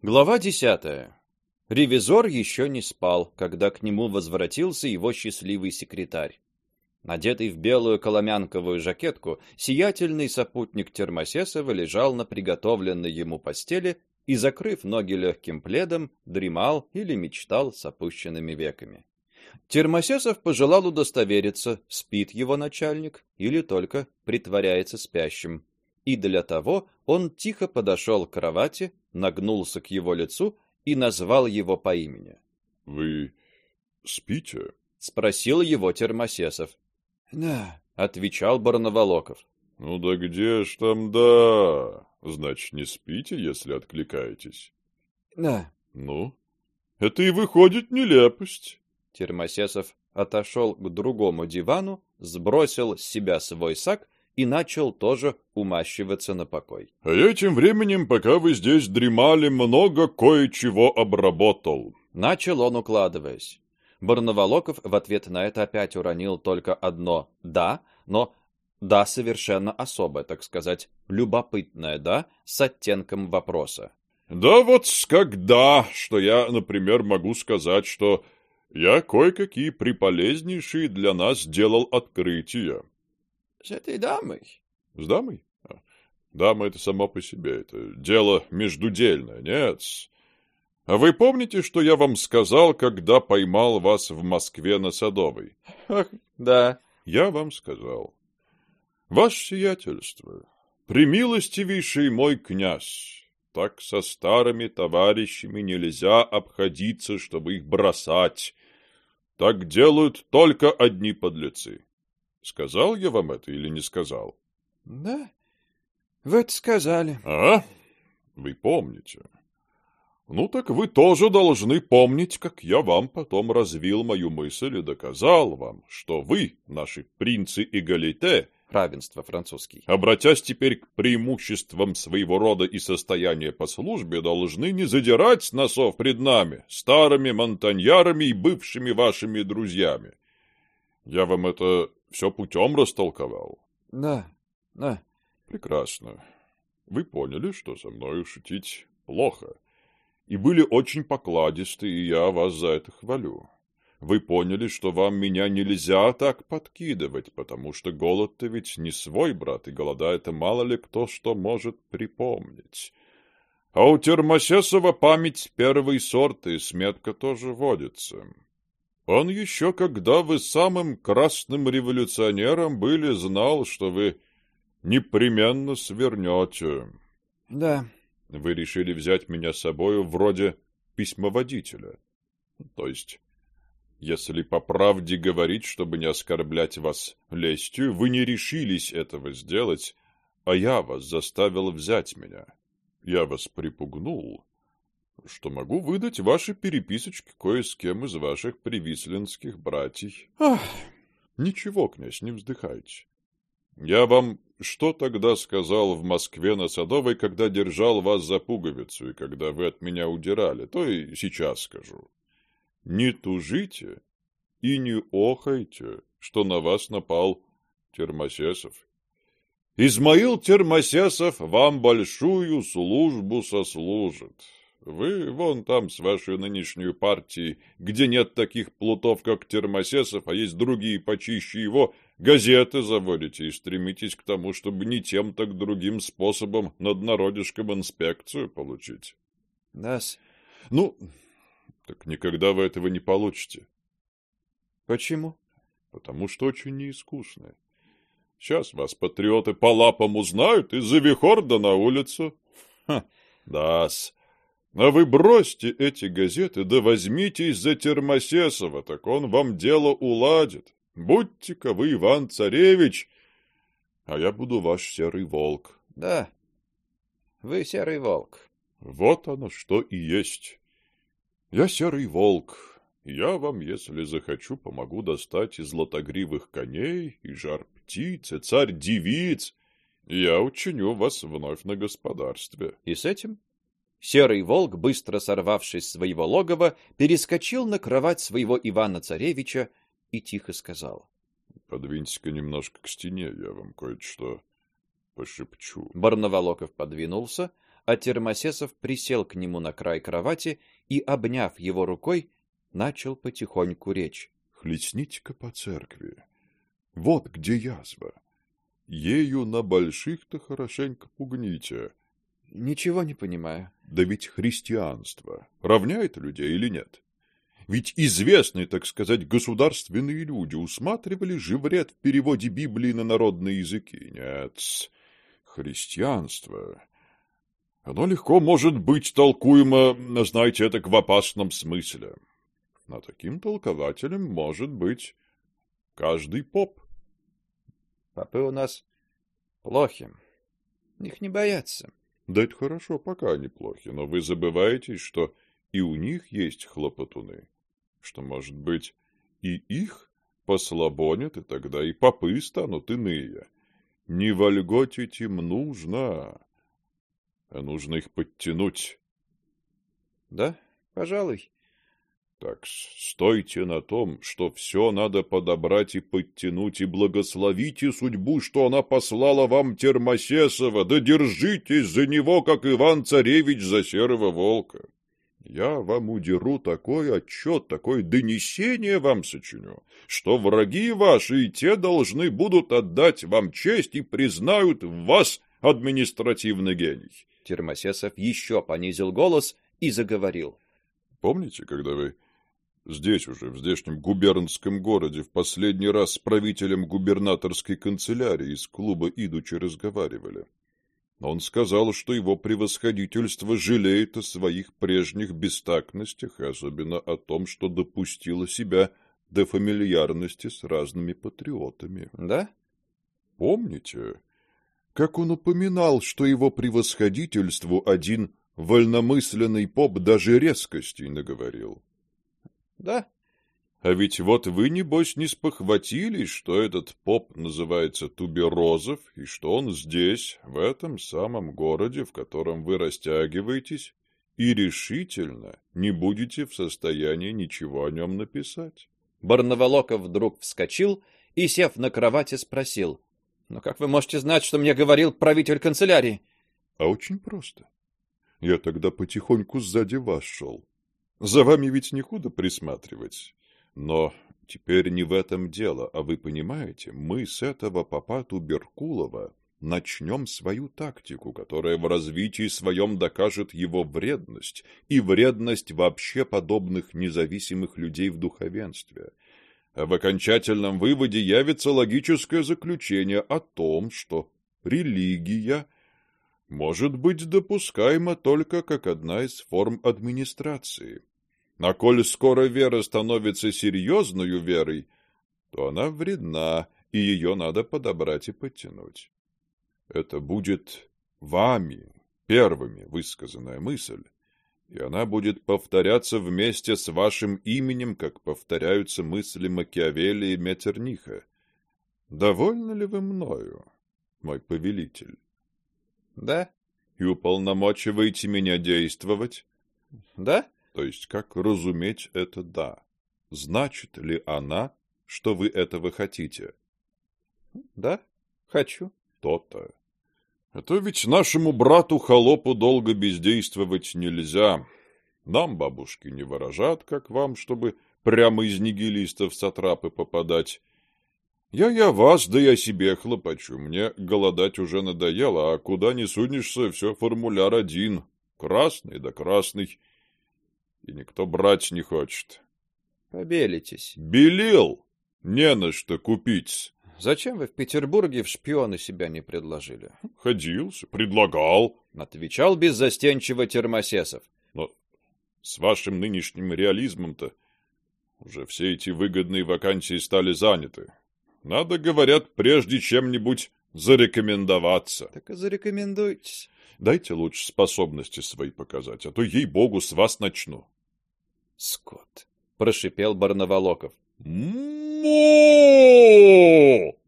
Глава десятая. Ревизор еще не спал, когда к нему возвратился его счастливый секретарь. Надетый в белую коломянковую жакетку, сиятельный сопутник Термосесова лежал на приготовленной ему постели и, закрыв ноги легким пледом, дремал или мечтал с опущенными веками. Термосесов пожелал удостовериться, спит его начальник или только притворяется спящим. И для того он тихо подошел к кровати, нагнулся к его лицу и назвал его по имени. Вы спите? спросил его Термосесов. Да, отвечал Барнаволоков. Ну да где ж там да? Значит, не спите, если откликаетесь. Да. Ну, это и выходит нелепость. Термосесов отошел к другому дивану, сбросил с себя свой сак и начал тоже умащиваться на покой. А я тем временем, пока вы здесь дремали, много кое-чего обработал. Начал он, укладываясь. Барнаволоков в ответ на это опять уронил только одно «да», но «да» совершенно особое, так сказать, любопытное «да» с оттенком вопроса. «Да вот когда, что я, например, могу сказать, что я кое-какие приполезнейшие для нас делал открытия. С этой дамой? С дамой? А, дама это само по себе, это дело междудельное, нет. А вы помните, что я вам сказал, когда поймал вас в Москве на Садовой? Ах, да. Я вам сказал. Ваше сиятельство, примилостивейший мой князь, так со старыми товарищами нельзя обходиться, чтобы их бросать. Так делают только одни подлецы. Сказал я вам это или не сказал? Да, вы это сказали. А? Вы помните. Ну так вы тоже должны помнить, как я вам потом развил мою мысль и доказал вам, что вы, наши принцы и галите, равенство французский. Обратясь теперь к преимуществам своего рода и состояния по службе, должны не задирать с носов пред нами, старыми монтаньярами и бывшими вашими друзьями. Я вам это все путем растолковал. Да, да. Прекрасно. Вы поняли, что со мною шутить плохо. И были очень покладисты, и я вас за это хвалю. Вы поняли, что вам меня нельзя так подкидывать, потому что голод-то ведь не свой, брат, и голодает мало ли кто что может припомнить. А у Термосесова память первый сорт, и сметка тоже водится. Он еще, когда вы самым красным революционером были, знал, что вы непременно свернете. Да. Вы решили взять меня с собою вроде письмоводителя. То есть если по правде говорить, чтобы не оскорблять вас лестью, вы не решились этого сделать, а я вас заставил взять меня. Я вас припугнул, что могу выдать ваши переписочки кое с кем из ваших привислинских братьев. Ах. Ничего, князь, не вздыхайте. Я вам что тогда сказал в Москве на Садовой, когда держал вас за пуговицу и когда вы от меня удирали, то и сейчас скажу. Не тужите и не охайте, что на вас напал Термосесов. Измаил Термосесов вам большую службу сослужит. Вы вон там с вашей нынешней партией, где нет таких плутов, как Термосесов, а есть другие почище его, газеты заводите и стремитесь к тому, чтобы не тем, так другим способом над народишком инспекцию получить. Да. Ну, так никогда вы этого не получите. Почему? Потому что очень неискусны. Сейчас вас патриоты по лапам узнают и за вихорда на улицу. Ха, да-с. А вы бросьте эти газеты, да возьмитесь за Термосесова, так он вам дело уладит. Будьте-ка вы Иван-Царевич, а я буду ваш серый волк. Да, вы серый волк. Вот оно что и есть. Я серый волк. Я вам, если захочу, помогу достать и златогривых коней, и жар птиц, и царь-девиц. Я учиню вас вновь на господарстве. И с этим серый волк, быстро сорвавшись с своего логова, перескочил на кровать своего Ивана-царевича и тихо сказал: "Подвиньте-ка немножко к стене, я вам кое-что пошепчу". Барнаволоков подвинулся, а Термосесов присел к нему на край кровати и, обняв его рукой, начал потихоньку речь. Хлестните-ка по церкви. Вот где язва. Ею на больших-то хорошенько пугните. Ничего не понимаю. Да ведь христианство равняет людей или нет? Ведь известные, так сказать, государственные люди усматривали же в переводе Библии на народные языки. Нет, христианство... Оно легко может быть толкуемо, знаете, это в опасном смысле. Но таким толкователем может быть каждый поп. Попы у нас плохи. Их не боятся. Да это хорошо, пока они плохи, но вы забываете, что и у них есть хлопотуны, что, может быть, и их послабонят, и тогда и попы станут иные. Не вольготить им нужно, а нужно их подтянуть. Да, пожалуй. Так стойте на том, что все надо подобрать и подтянуть, и благословите судьбу, что она послала вам Термосесова, да держитесь за него, как Иван-Царевич за серого волка. Я вам удеру такой отчет, такое донесение вам сочиню, что враги ваши и те должны будут отдать вам честь и признают в вас административный гений. Термосесов еще понизил голос и заговорил. Помните, когда вы Здесь уже, в здешнем губернском городе, в последний раз с правителем губернаторской канцелярии из клуба идучи разговаривали. Он сказал, что его превосходительство жалеет о своих прежних бестактностях и особенно о том, что допустило себя до фамильярности с разными патриотами. Да? Помните, как он упоминал, что его превосходительству один вольномысленный поп даже резкостей наговорил? Да. А ведь вот вы, небось, не спохватились, что этот поп называется Туберозов, и что он здесь, в этом самом городе, в котором вы растягиваетесь, и решительно не будете в состоянии ничего о нем написать. Барнаволоков вдруг вскочил и, сев на кровати, спросил. — Но как вы можете знать, что мне говорил правитель канцелярии? — А очень просто. Я тогда потихоньку сзади вас шел. За вами ведь не худо присматривать. Но теперь не в этом дело, а вы понимаете, мы с этого попа Туберкулова начнем свою тактику, которая в развитии своем докажет его вредность и вредность вообще подобных независимых людей в духовенстве. А в окончательном выводе явится логическое заключение о том, что религия может быть допускаема только как одна из форм администрации. А коль скоро вера становится серьезною верой, то она вредна, и ее надо подобрать и подтянуть. Это будет вами первыми высказанная мысль, и она будет повторяться вместе с вашим именем, как повторяются мысли Макиавелли и Метерниха. Довольны ли вы мною, мой повелитель? Да. И уполномочиваете меня действовать? Да. То есть как разуметь это «да»? Значит ли она, что вы этого хотите? Да, хочу. То-то. А то ведь нашему брату-холопу долго бездействовать нельзя. Нам бабушки не выражат, как вам, чтобы прямо из нигилистов сатрапы попадать. Я-я вас, да я себе хлопочу. Мне голодать уже надоело, а куда не сунешься, все формуляр один. Красный да красный и никто брать не хочет. Побелитесь. Белил! Не на что купить. Зачем вы в Петербурге в шпионы себя не предложили? Ходился, предлагал. Отвечал беззастенчиво Термосесов. Но с вашим нынешним реализмом-то уже все эти выгодные вакансии стали заняты. Надо, говорят, прежде чем-нибудь зарекомендоваться. Так и зарекомендуйтесь. Дайте лучше способности свои показать, а то, ей-богу, с вас начну. Скот, прошипел Барнаволоков. Му!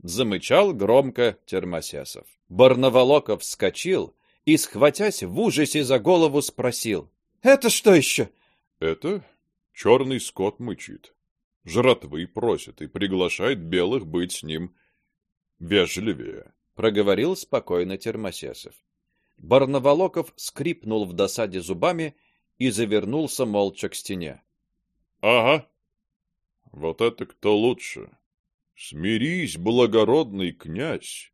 замычал громко Термосесов. Барнаволоков вскочил и, схватясь в ужасе за голову, спросил: "Это что еще?» "Это черный скот мычит. Жратвы просит и приглашает белых быть с ним вежливее", проговорил спокойно Термосесов. Барнаволоков скрипнул в досаде зубами и завернулся молча к стене. Ага. Вот это кто лучше? Смирись, благородный князь,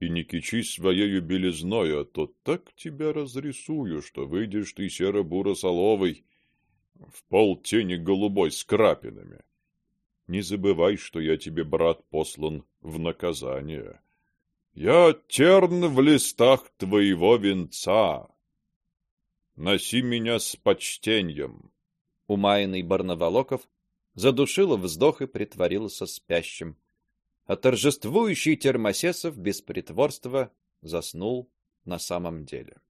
и не кичись своею белизною, а то так тебя разрисую, что выйдешь ты серо-буро-соловый, в полтени голубой с крапинами. Не забывай, что я тебе, брат, послан в наказание. Я терн в листах твоего венца. Носи меня с почтением. Умаянный Барнаволоков задушил вздох и притворился спящим. А торжествующий Термосесов без притворства заснул на самом деле.